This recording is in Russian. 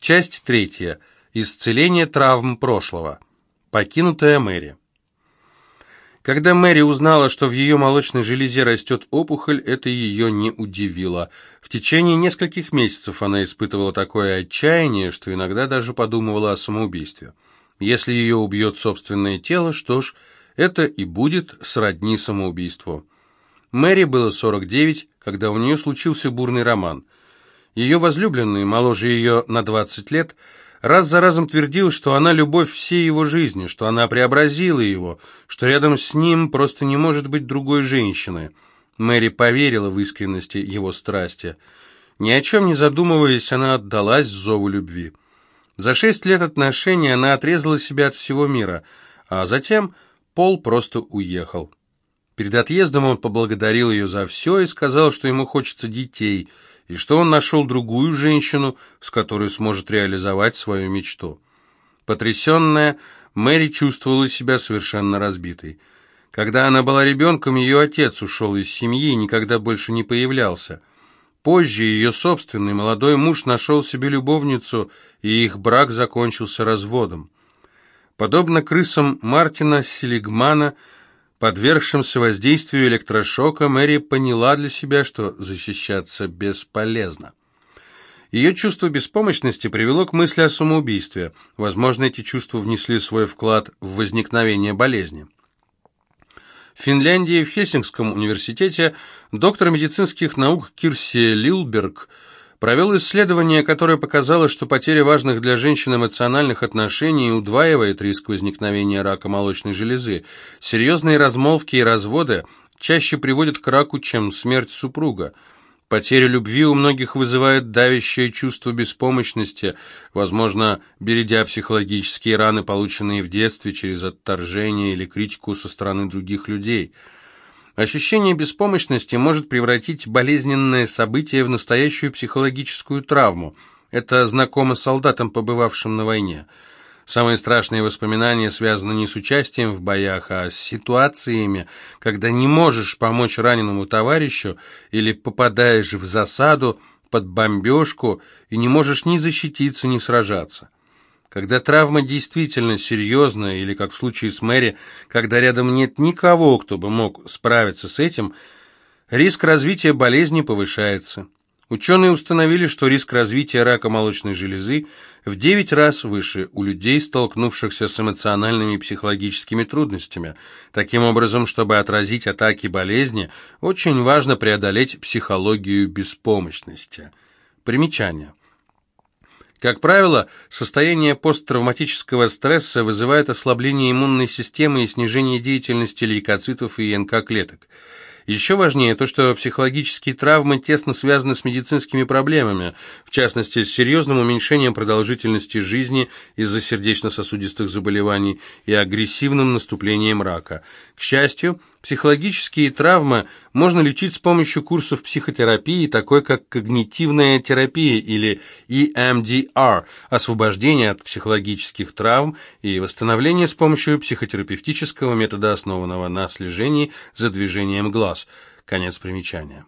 Часть третья. Исцеление травм прошлого. Покинутая Мэри. Когда Мэри узнала, что в ее молочной железе растет опухоль, это ее не удивило. В течение нескольких месяцев она испытывала такое отчаяние, что иногда даже подумывала о самоубийстве. Если ее убьет собственное тело, что ж, это и будет сродни самоубийству. Мэри было 49, когда у нее случился бурный роман. Ее возлюбленный, моложе ее на 20 лет, раз за разом твердил, что она любовь всей его жизни, что она преобразила его, что рядом с ним просто не может быть другой женщины. Мэри поверила в искренность его страсти. Ни о чем не задумываясь, она отдалась зову любви. За шесть лет отношений она отрезала себя от всего мира, а затем Пол просто уехал. Перед отъездом он поблагодарил ее за все и сказал, что ему хочется детей – и что он нашел другую женщину, с которой сможет реализовать свою мечту. Потрясенная, Мэри чувствовала себя совершенно разбитой. Когда она была ребенком, ее отец ушел из семьи и никогда больше не появлялся. Позже ее собственный молодой муж нашел себе любовницу, и их брак закончился разводом. Подобно крысам Мартина Селигмана – Подвергшимся воздействию электрошока, Мэри поняла для себя, что защищаться бесполезно. Ее чувство беспомощности привело к мысли о самоубийстве. Возможно, эти чувства внесли свой вклад в возникновение болезни. В Финляндии в Хельсингском университете доктор медицинских наук Кирси Лилберг – провел исследование, которое показало, что потеря важных для женщин эмоциональных отношений удваивает риск возникновения рака молочной железы. Серьезные размолвки и разводы чаще приводят к раку, чем смерть супруга. Потеря любви у многих вызывает давящее чувство беспомощности, возможно, бередя психологические раны, полученные в детстве через отторжение или критику со стороны других людей – Ощущение беспомощности может превратить болезненное событие в настоящую психологическую травму. Это знакомо солдатам, побывавшим на войне. Самые страшные воспоминания связаны не с участием в боях, а с ситуациями, когда не можешь помочь раненому товарищу или попадаешь в засаду, под бомбежку и не можешь ни защититься, ни сражаться. Когда травма действительно серьезная, или, как в случае с Мэри, когда рядом нет никого, кто бы мог справиться с этим, риск развития болезни повышается. Ученые установили, что риск развития рака молочной железы в 9 раз выше у людей, столкнувшихся с эмоциональными и психологическими трудностями. Таким образом, чтобы отразить атаки болезни, очень важно преодолеть психологию беспомощности. Примечание. Как правило, состояние посттравматического стресса вызывает ослабление иммунной системы и снижение деятельности лейкоцитов и НК-клеток. Еще важнее то, что психологические травмы тесно связаны с медицинскими проблемами, в частности, с серьезным уменьшением продолжительности жизни из-за сердечно-сосудистых заболеваний и агрессивным наступлением рака. К счастью, психологические травмы можно лечить с помощью курсов психотерапии, такой как когнитивная терапия или EMDR, освобождение от психологических травм и восстановление с помощью психотерапевтического метода, основанного на слежении за движением глаз. Конец примечания.